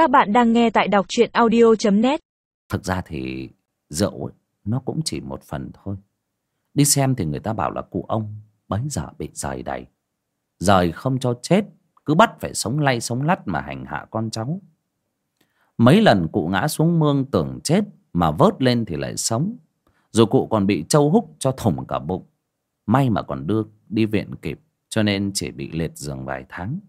Các bạn đang nghe tại đọc truyện audio.net Thực ra thì rượu ấy, nó cũng chỉ một phần thôi. Đi xem thì người ta bảo là cụ ông bấy giờ bị rời đầy. Rời không cho chết, cứ bắt phải sống lay sống lắt mà hành hạ con cháu. Mấy lần cụ ngã xuống mương tưởng chết mà vớt lên thì lại sống. Rồi cụ còn bị trâu húc cho thủng cả bụng. May mà còn đưa đi viện kịp cho nên chỉ bị liệt giường vài tháng.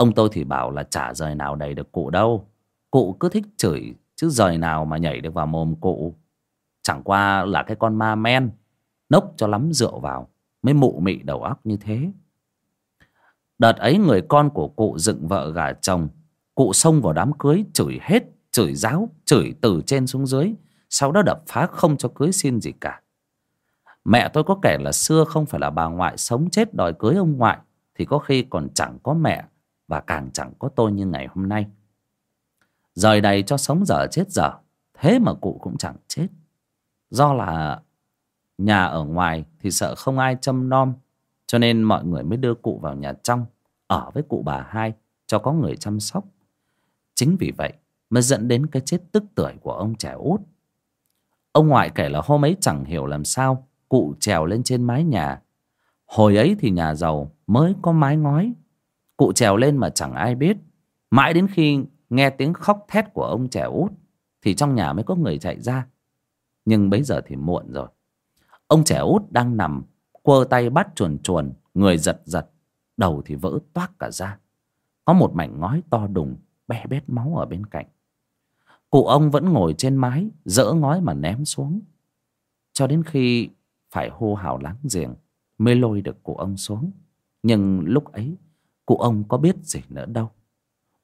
Ông tôi thì bảo là chả rời nào đầy được cụ đâu. Cụ cứ thích chửi chứ rời nào mà nhảy được vào mồm cụ. Chẳng qua là cái con ma men nốc cho lắm rượu vào mới mụ mị đầu óc như thế. Đợt ấy người con của cụ dựng vợ gả chồng Cụ xông vào đám cưới chửi hết Chửi giáo, chửi từ trên xuống dưới Sau đó đập phá không cho cưới xin gì cả Mẹ tôi có kể là xưa không phải là bà ngoại sống chết đòi cưới ông ngoại Thì có khi còn chẳng có mẹ và càng chẳng có tôi như ngày hôm nay. Rời đầy cho sống dở chết dở, Thế mà cụ cũng chẳng chết. Do là nhà ở ngoài thì sợ không ai chăm nom, Cho nên mọi người mới đưa cụ vào nhà trong, Ở với cụ bà hai, cho có người chăm sóc. Chính vì vậy mới dẫn đến cái chết tức tưởi của ông trẻ út. Ông ngoại kể là hôm ấy chẳng hiểu làm sao, Cụ trèo lên trên mái nhà. Hồi ấy thì nhà giàu mới có mái ngói Cụ trèo lên mà chẳng ai biết. Mãi đến khi nghe tiếng khóc thét của ông trẻ út, Thì trong nhà mới có người chạy ra. Nhưng bấy giờ thì muộn rồi. Ông trẻ út đang nằm, Quơ tay bắt chuồn chuồn, Người giật giật, Đầu thì vỡ toác cả ra. Có một mảnh ngói to đùng, Be bét máu ở bên cạnh. Cụ ông vẫn ngồi trên mái, Dỡ ngói mà ném xuống. Cho đến khi phải hô hào láng giềng, Mới lôi được cụ ông xuống. Nhưng lúc ấy Cụ ông có biết gì nữa đâu.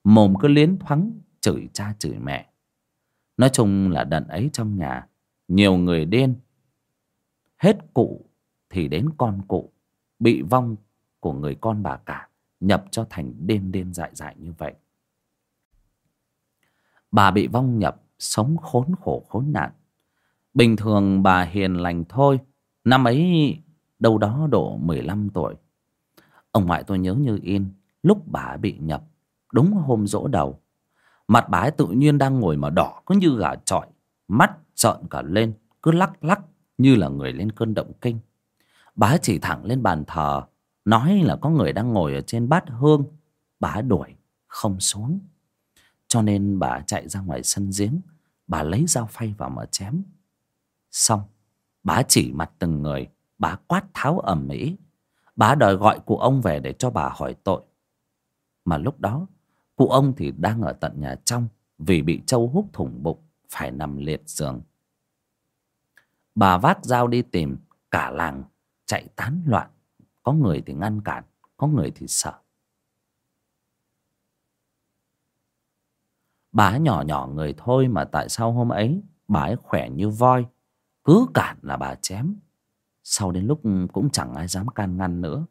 Mồm cứ liến thoáng Chửi cha chửi mẹ. Nói chung là đợt ấy trong nhà, Nhiều người điên. Hết cụ thì đến con cụ, Bị vong của người con bà cả, Nhập cho thành điên điên dại dại như vậy. Bà bị vong nhập, Sống khốn khổ khốn nạn. Bình thường bà hiền lành thôi, Năm ấy đâu đó độ 15 tuổi. Ông ngoại tôi nhớ như in, Lúc bà bị nhập, Đúng hôm dỗ đầu. Mặt bà ấy tự nhiên đang ngồi mà đỏ, Cứ như gà trọi, Mắt trợn cả lên, Cứ lắc lắc, như là người lên cơn động kinh. Bà ấy chỉ thẳng lên bàn thờ, nói là có người đang ngồi ở trên bát hương. Bà ấy đuổi, không xuống. Cho nên bà chạy ra ngoài sân giếng, bà lấy dao phay vào mà chém. Xong, bà chỉ mặt từng người, bà quát tháo ầm ĩ bà đòi gọi cụ ông về để cho bà hỏi tội. Mà lúc đó, cụ ông thì đang ở tận nhà trong vì bị trâu hút thủng bụng, phải nằm liệt giường. Bà vác dao đi tìm, cả làng chạy tán loạn. Có người thì ngăn cản, có người thì sợ. Bà ấy nhỏ nhỏ người thôi mà tại sao hôm ấy bà ấy khỏe như voi? Cứ cản là bà chém sau đến lúc cũng chẳng ai dám can ngăn nữa.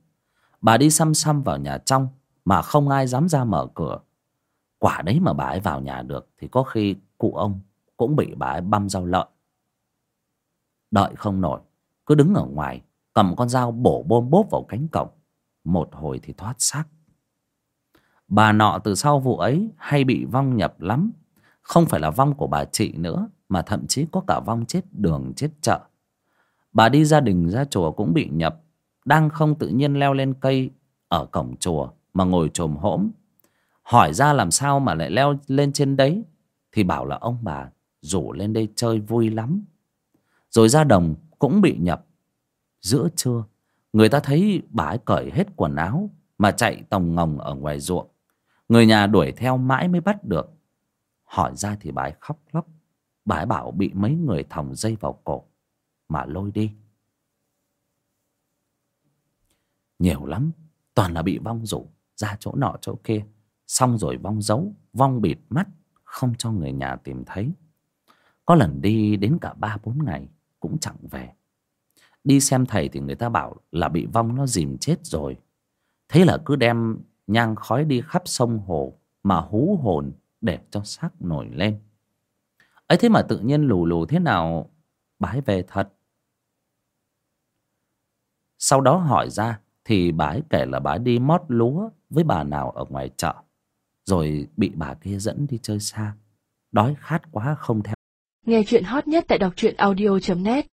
Bà đi xăm xăm vào nhà trong mà không ai dám ra mở cửa. Quả đấy mà bà ấy vào nhà được thì có khi cụ ông cũng bị bà ấy băm rau lợn. Đợi không nổi, cứ đứng ở ngoài, cầm con dao bổ bôm bốp vào cánh cổng. Một hồi thì thoát xác. Bà nọ từ sau vụ ấy hay bị vong nhập lắm. Không phải là vong của bà chị nữa, mà thậm chí có cả vong chết đường, chết chợ bà đi gia đình ra chùa cũng bị nhập, đang không tự nhiên leo lên cây ở cổng chùa mà ngồi trồm hỗm hỏi ra làm sao mà lại leo lên trên đấy, thì bảo là ông bà rủ lên đây chơi vui lắm. Rồi ra đồng cũng bị nhập. Giữa trưa, người ta thấy bà ấy cởi hết quần áo mà chạy tòng ngồng ở ngoài ruộng. Người nhà đuổi theo mãi mới bắt được. Hỏi ra thì bà ấy khóc lóc. Bà ấy bảo bị mấy người thòng dây vào cổ mà lôi đi. Nhiều lắm, toàn là bị vong rủ ra chỗ nọ chỗ kia. Xong rồi vong giấu vong bịt mắt, không cho người nhà tìm thấy. Có lần đi đến cả ba bốn ngày, cũng chẳng về. Đi xem thầy thì người ta bảo là bị vong nó dìm chết rồi. Thế là cứ đem nhang khói đi khắp sông hồ mà hú hồn để cho xác nổi lên. Ấy thế mà tự nhiên lù lù thế nào? Bái về thật sau đó hỏi ra, thì bà ấy kể là bà ấy đi mót lúa với bà nào ở ngoài chợ, rồi bị bà kia dẫn đi chơi xa. Đói khát quá không theo. Nghe chuyện hot nhất tại đọc truyện audio.net